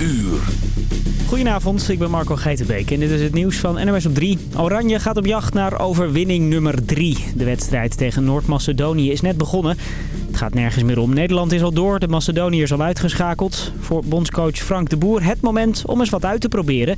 uur. Goedenavond, ik ben Marco Geitenbeek en dit is het nieuws van NMS op 3. Oranje gaat op jacht naar overwinning nummer 3. De wedstrijd tegen Noord-Macedonië is net begonnen. Het gaat nergens meer om. Nederland is al door, de Macedoniërs al uitgeschakeld. Voor bondscoach Frank de Boer het moment om eens wat uit te proberen.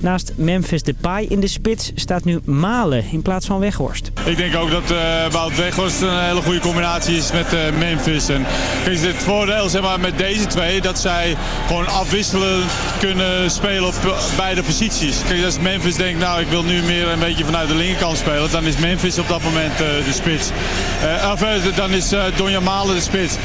Naast Memphis Depay in de spits staat nu Malen in plaats van Weghorst. Ik denk ook dat uh, Wout Weghorst een hele goede combinatie is met uh, Memphis. En kijk, het voordeel zeg maar, met deze twee dat zij gewoon afwisselen kunnen spelen op beide posities. Kijk, als Memphis denkt, nou ik wil nu meer een beetje vanuit de linkerkant spelen, dan is Memphis op dat moment uh, de spits. of dan is Donja Malen de spits.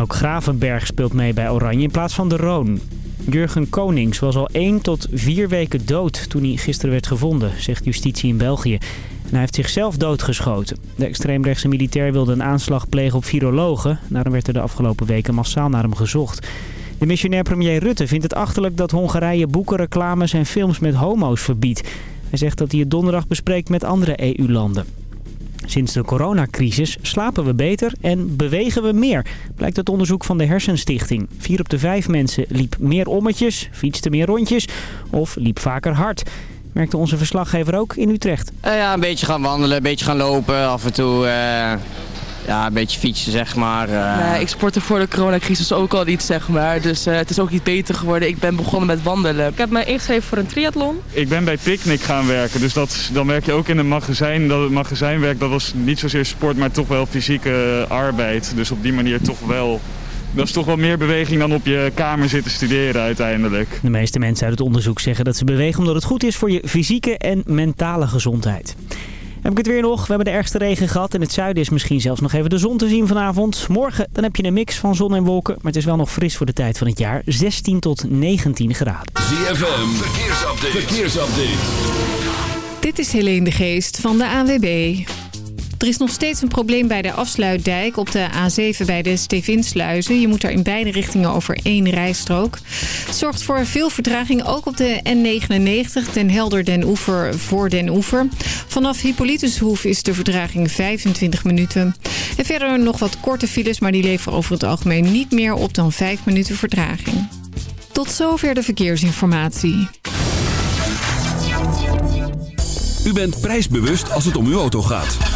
Ook Gravenberg speelt mee bij Oranje in plaats van de Roon. Jurgen Konings was al 1 tot 4 weken dood toen hij gisteren werd gevonden, zegt justitie in België. En hij heeft zichzelf doodgeschoten. De extreemrechtse militair wilde een aanslag plegen op virologen. Daarom werd er de afgelopen weken massaal naar hem gezocht. De missionair premier Rutte vindt het achterlijk dat Hongarije boeken, reclames en films met homo's verbiedt. Hij zegt dat hij het donderdag bespreekt met andere EU-landen. Sinds de coronacrisis slapen we beter en bewegen we meer, blijkt uit onderzoek van de Hersenstichting. Vier op de vijf mensen liep meer ommetjes, fietste meer rondjes of liep vaker hard. Merkte onze verslaggever ook in Utrecht. Uh, ja, een beetje gaan wandelen, een beetje gaan lopen, af en toe... Uh ja, een beetje fietsen, zeg maar. Uh... Nee, ik sportte voor de coronacrisis ook al niet, zeg maar. Dus uh, het is ook niet beter geworden. Ik ben begonnen met wandelen. Ik heb me ingeschreven voor een triathlon. Ik ben bij Picnic gaan werken. Dus dat, dan werk je ook in een magazijn. Dat het magazijnwerk, dat was niet zozeer sport, maar toch wel fysieke arbeid. Dus op die manier toch wel dat is toch wel meer beweging dan op je kamer zitten studeren uiteindelijk. De meeste mensen uit het onderzoek zeggen dat ze bewegen omdat het goed is voor je fysieke en mentale gezondheid. Heb ik het weer nog. We hebben de ergste regen gehad. In het zuiden is misschien zelfs nog even de zon te zien vanavond. Morgen dan heb je een mix van zon en wolken. Maar het is wel nog fris voor de tijd van het jaar. 16 tot 19 graden. ZFM, verkeersupdate. verkeersupdate. Dit is Helene de Geest van de AWB. Er is nog steeds een probleem bij de afsluitdijk op de A7 bij de Stevinsluizen. Je moet daar in beide richtingen over één rijstrook. Het zorgt voor veel vertraging ook op de N99 ten Helder den Oever voor den Oever. Vanaf Hippolytushoef is de vertraging 25 minuten. En verder nog wat korte files, maar die leveren over het algemeen niet meer op dan 5 minuten vertraging. Tot zover de verkeersinformatie. U bent prijsbewust als het om uw auto gaat.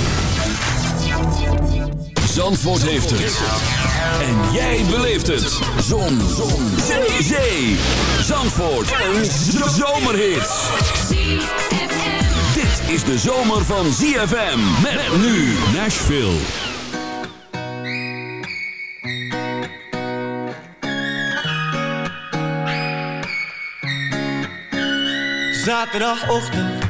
Zandvoort heeft het. En jij beleeft het. Zon. Zon. Zee. Zee. Zandvoort. Een zomerhit. Dit is de zomer van ZFM. Met nu Nashville. Zaterdagochtend,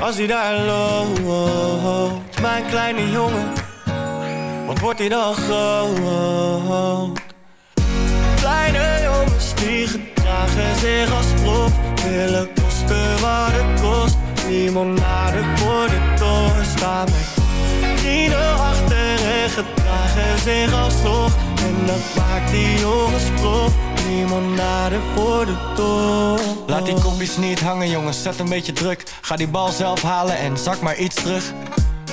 als hij daar loopt, mijn kleine jongen, wat wordt hij dan groot? Kleine jongens die gedragen zich als prof, willen kosten wat het kost. Limonade voor de toren staan met achter en gedragen zich als nog. En dat maakt die jongens prof, limonade voor de toren. Laat die kopjes niet hangen jongens, zet een beetje druk. Ga die bal zelf halen en zak maar iets terug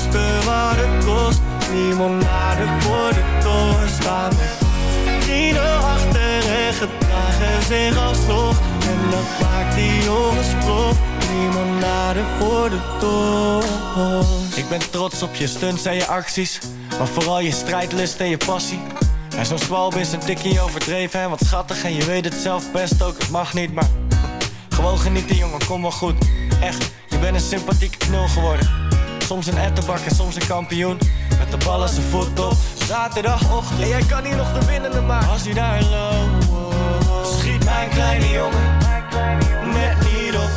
kosten wat het kost. Limonade voor de doorstaan. Vrienden achter en gedragen zich alsnog. En dat maakt die jongens prof. Limonade voor de toren Ik ben trots op je stunts en je acties. Maar vooral je strijdlust en je passie. En zo'n zwalb is een tikje overdreven en wat schattig. En je weet het zelf best ook, het mag niet, maar... Gewoon genieten jongen, kom wel goed. Echt, je bent een sympathieke knul geworden. Soms een ettenbak en soms een kampioen. Met de bal als een voet op. Zaterdagochtend. En jij kan hier nog de winnende maken. Als hij daar loopt. Schiet mijn kleine jongen. Met niet op.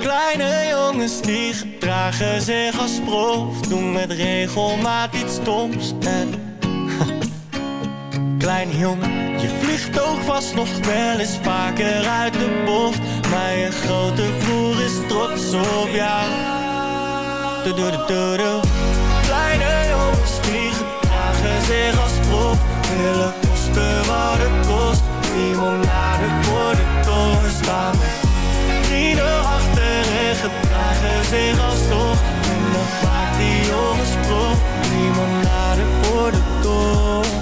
Kleine jongens die gedragen zich als prof. Doen met regelmaat iets stoms. En kleine jongen, je vliegt ook vast nog wel eens vaker uit de bocht mijn grote broer is trots op jou. Doe doe doe doe Kleine jongens die gedragen zich als prof. Willen kosten wat het kost. Limonade voor de dorst. slaan. vrienden achter en gedragen zich als toch. En dan maakt die jongens prof. Limonade voor de toren.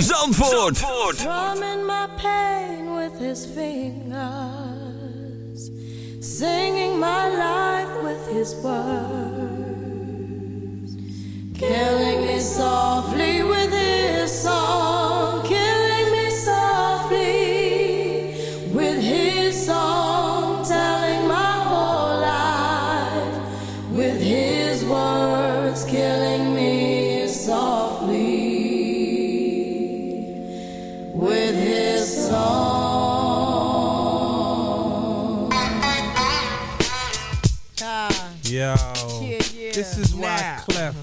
Zandvoort. Zandvoort. Drumming my pain with his fingers. Singing my life with his words. Killing me softly with his song.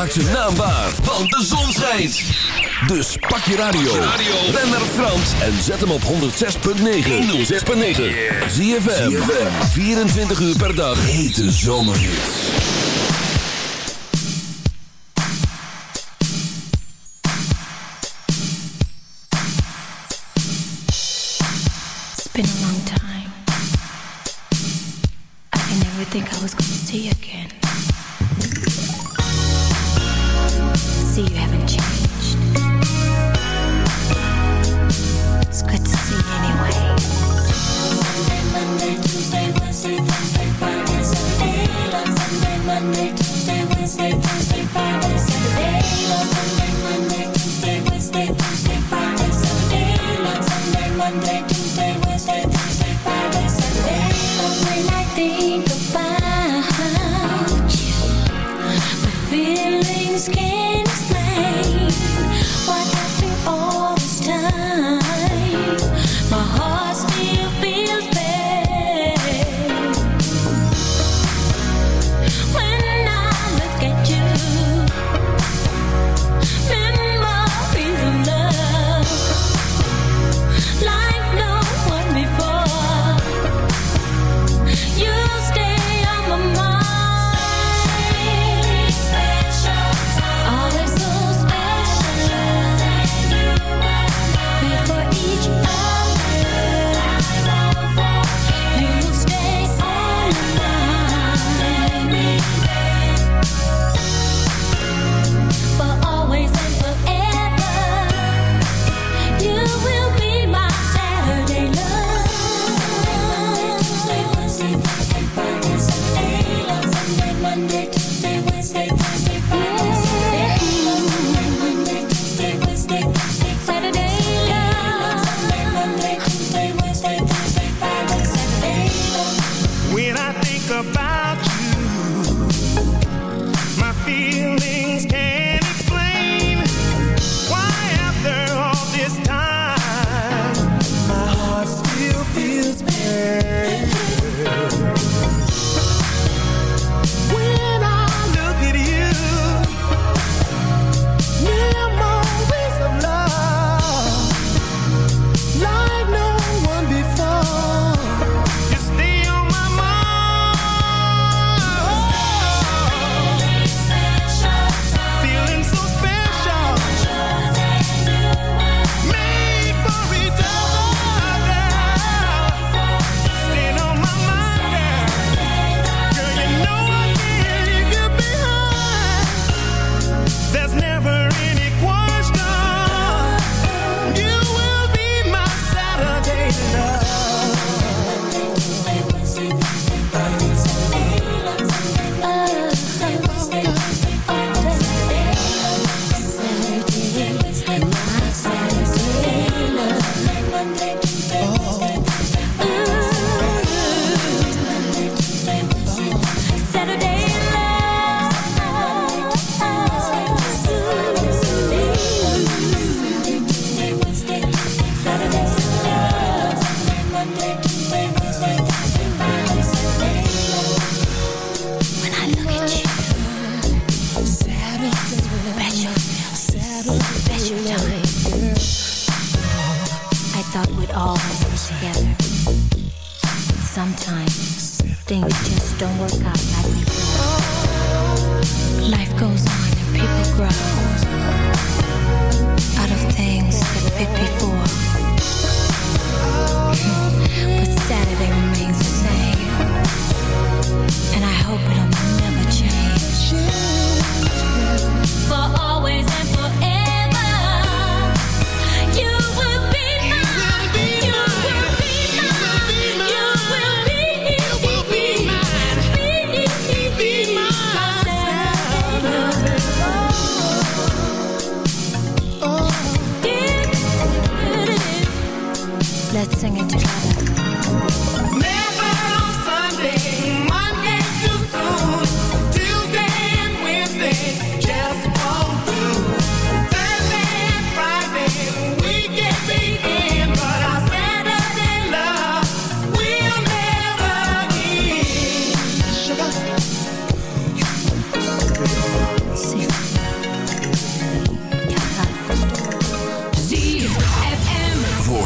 Maak ze naambaar, want de zon schijnt. Dus pak je radio. Ben naar Frans en zet hem op 106.9. 106.9. Zie je 24 uur per dag. Hete zomerhits. I never think I was going see you again.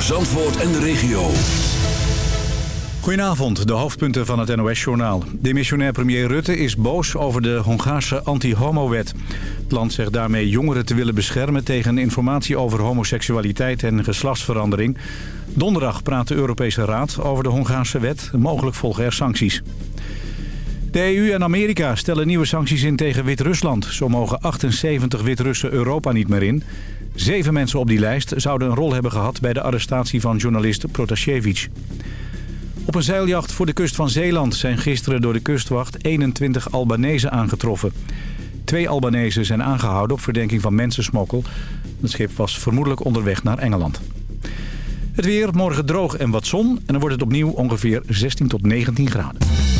Zandvoort en de regio. Goedenavond, de hoofdpunten van het NOS-journaal. Demissionair premier Rutte is boos over de Hongaarse anti-homo-wet. Het land zegt daarmee jongeren te willen beschermen... tegen informatie over homoseksualiteit en geslachtsverandering. Donderdag praat de Europese Raad over de Hongaarse wet. Mogelijk volgen er sancties. De EU en Amerika stellen nieuwe sancties in tegen Wit-Rusland. Zo mogen 78 Wit-Russen Europa niet meer in. Zeven mensen op die lijst zouden een rol hebben gehad... bij de arrestatie van journalist Protasevich. Op een zeiljacht voor de kust van Zeeland zijn gisteren door de kustwacht 21 Albanese aangetroffen. Twee Albanese zijn aangehouden op verdenking van mensensmokkel. Het schip was vermoedelijk onderweg naar Engeland. Het weer, morgen droog en wat zon. En dan wordt het opnieuw ongeveer 16 tot 19 graden.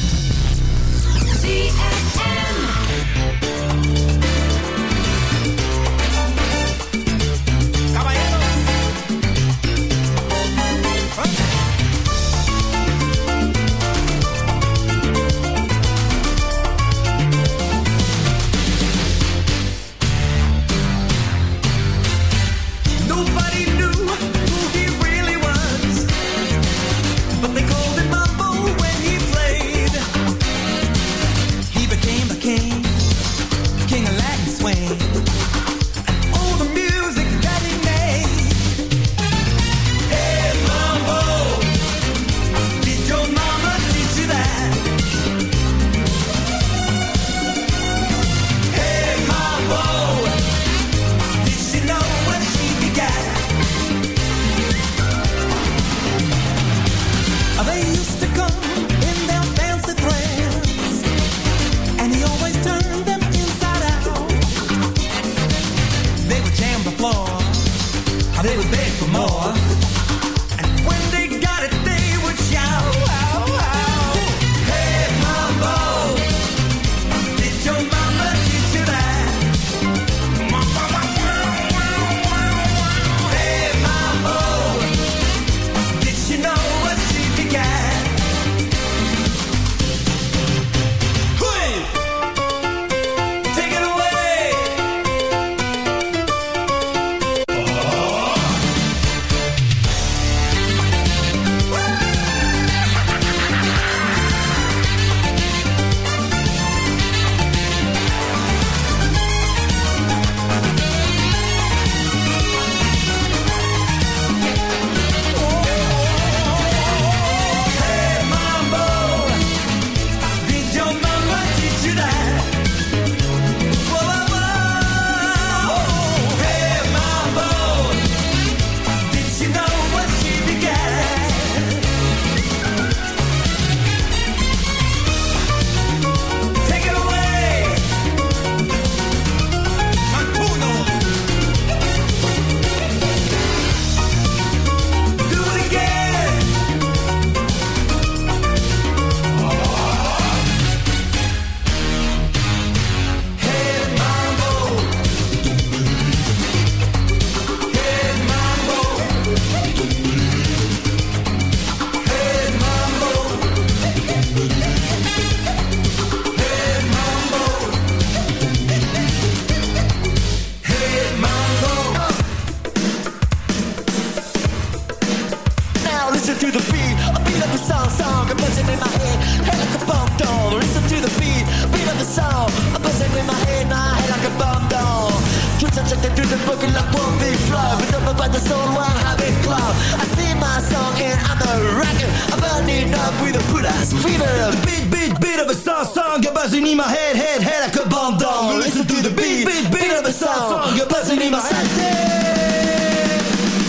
Song, song, a buzzing in my head, head like a bomb doll. Listen to the beat, beat of the song, a buzzing in my head, my head like a bomb doll. Twitch and check through the book like one big flow, but up by the soul, one habit club. I sing my song and I'm a rocker, I'm burning up with a put ass fever. Beat, beat, beat of a song, song, a buzzing in my head, head, head like a bomb doll. Listen to the beat, beat, beat of a song, song, a buzzing in my head.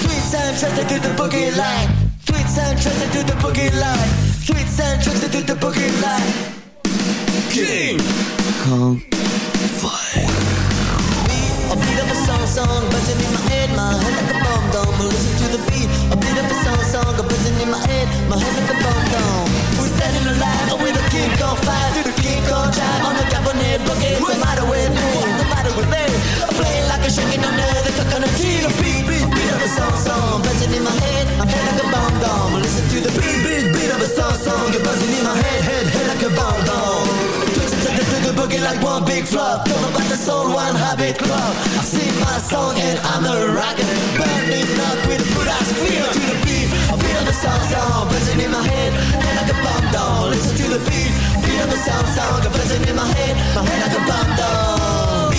Sweet sound trusted to the boogie line. Sound trusted to the boogie line. Sweet sound trusted to the boogie line. King Kong Fire. A beat of a song, song, buzzing in my head, my head like a bomb dome. Listen to the beat. A beat of a song, song, a buzzing in my head, my head like a bomb dome. We're standing alive with a King Kong fire, through the King Kong drive on the cabinet boogie. What's the matter with me? What's the matter with me? I'm playing like a shaking under the a song song buzzing in my head. I'm head like a bomb bomb. Listen to the beat beat beat of a song song. You're buzzing in my head head head like a bomb bomb. Twitching to the, to the boogie like one big flop. know about the soul one habit club. I sing my song and I'm a rocker, burning up with a Buddha's feel to the beat. I feel the song song buzzing in my head head like a bomb bomb. Listen to the beat beat of a song song. Buzzing in my head my head like a bomb bomb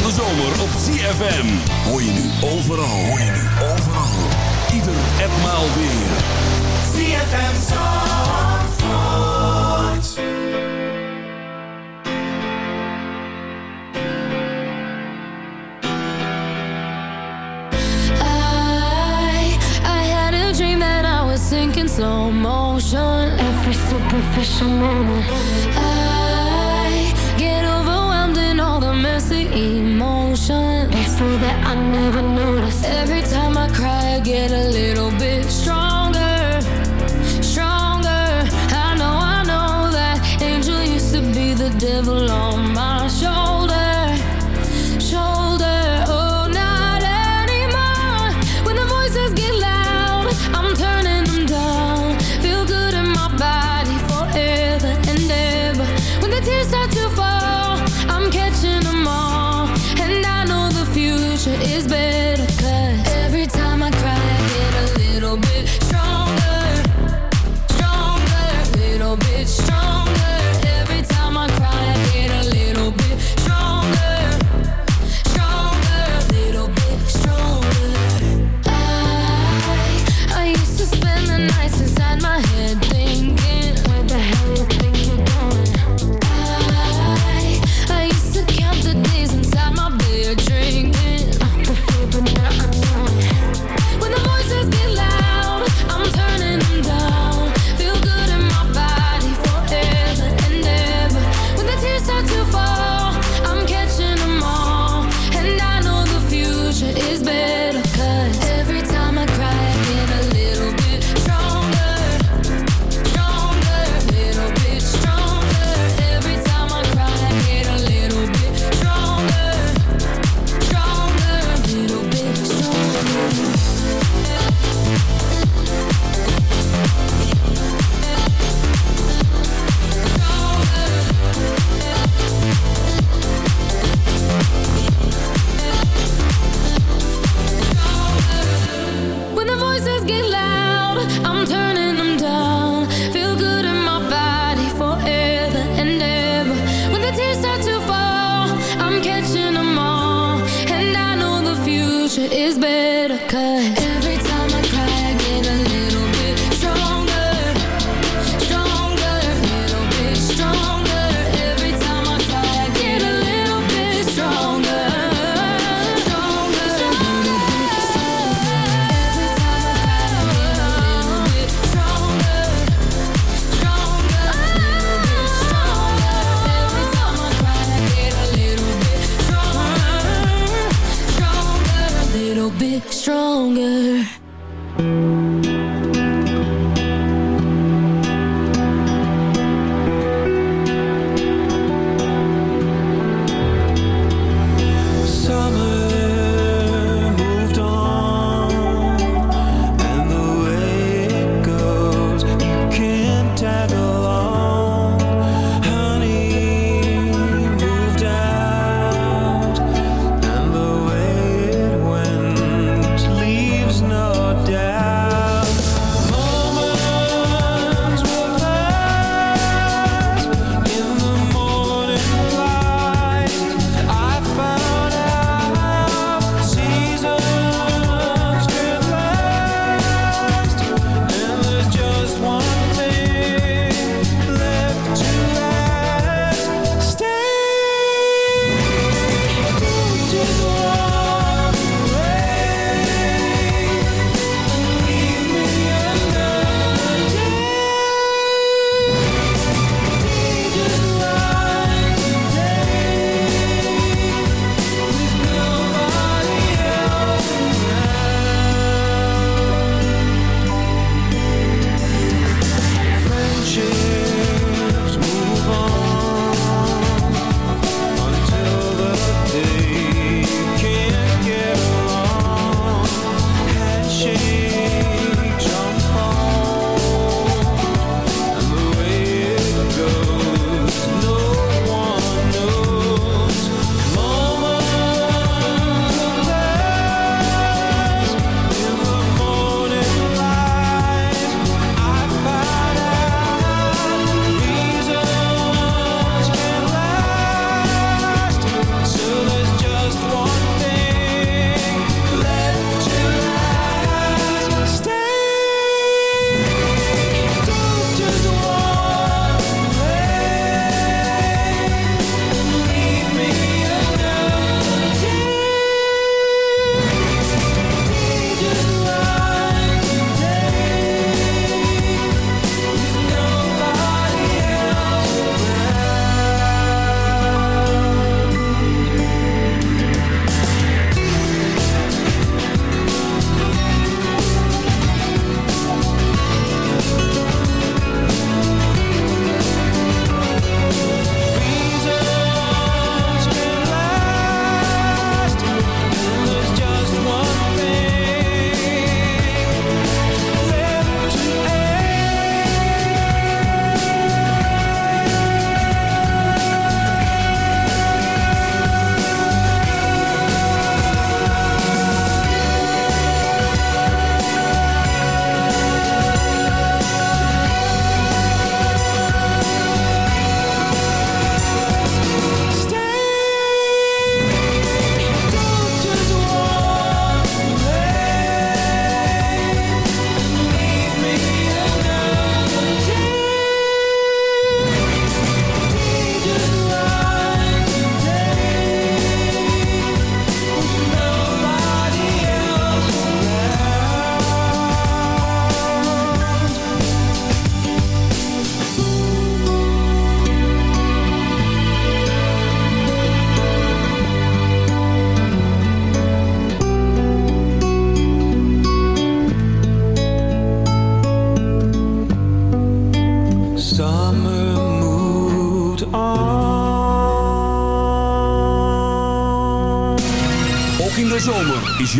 van de zomer op ZFM. Hoor je nu overal, hoor je nu overal. Ieder en maal weer. ZFM Zandvoort. I, I had a dream that I was sinking slow motion. Every superficial moment. never noticed. Every time I cry, I get a little bit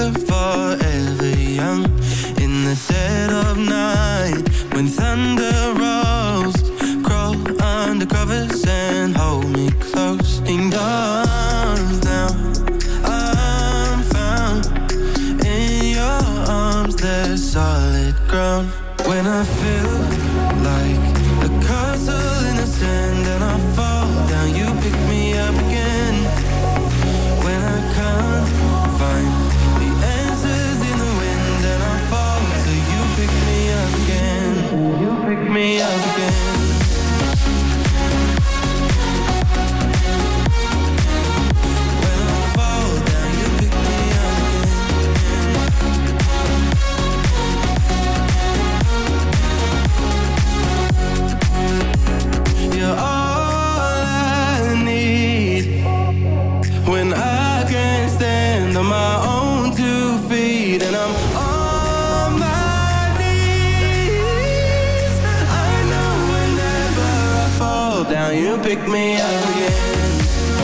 the pick me up again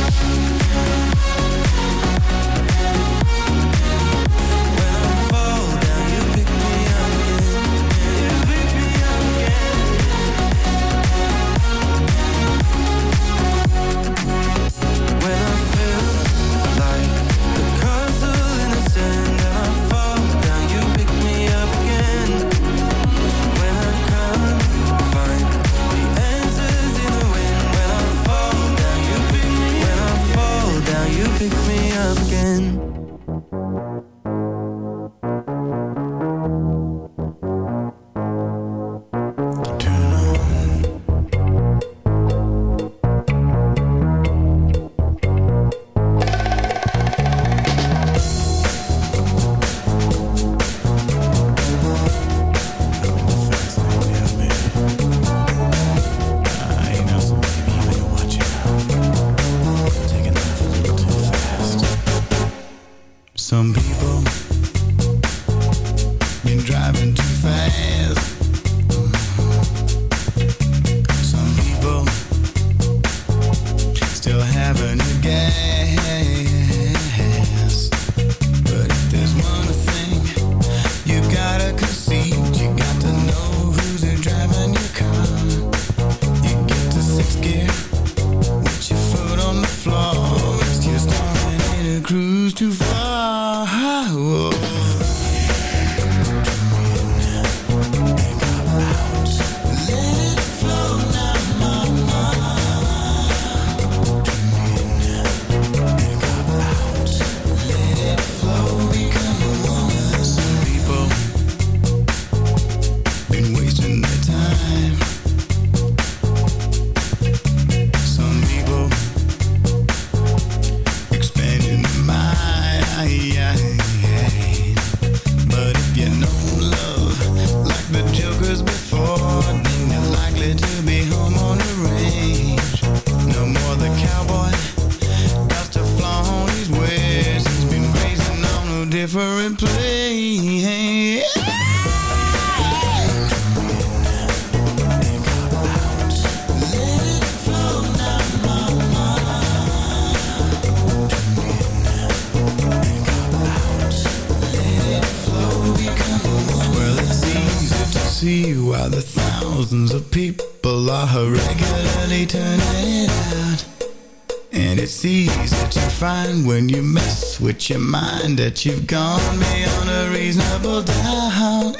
that you've gone beyond a reasonable doubt. Uh-huh,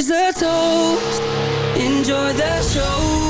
raise a toast. Enjoy the show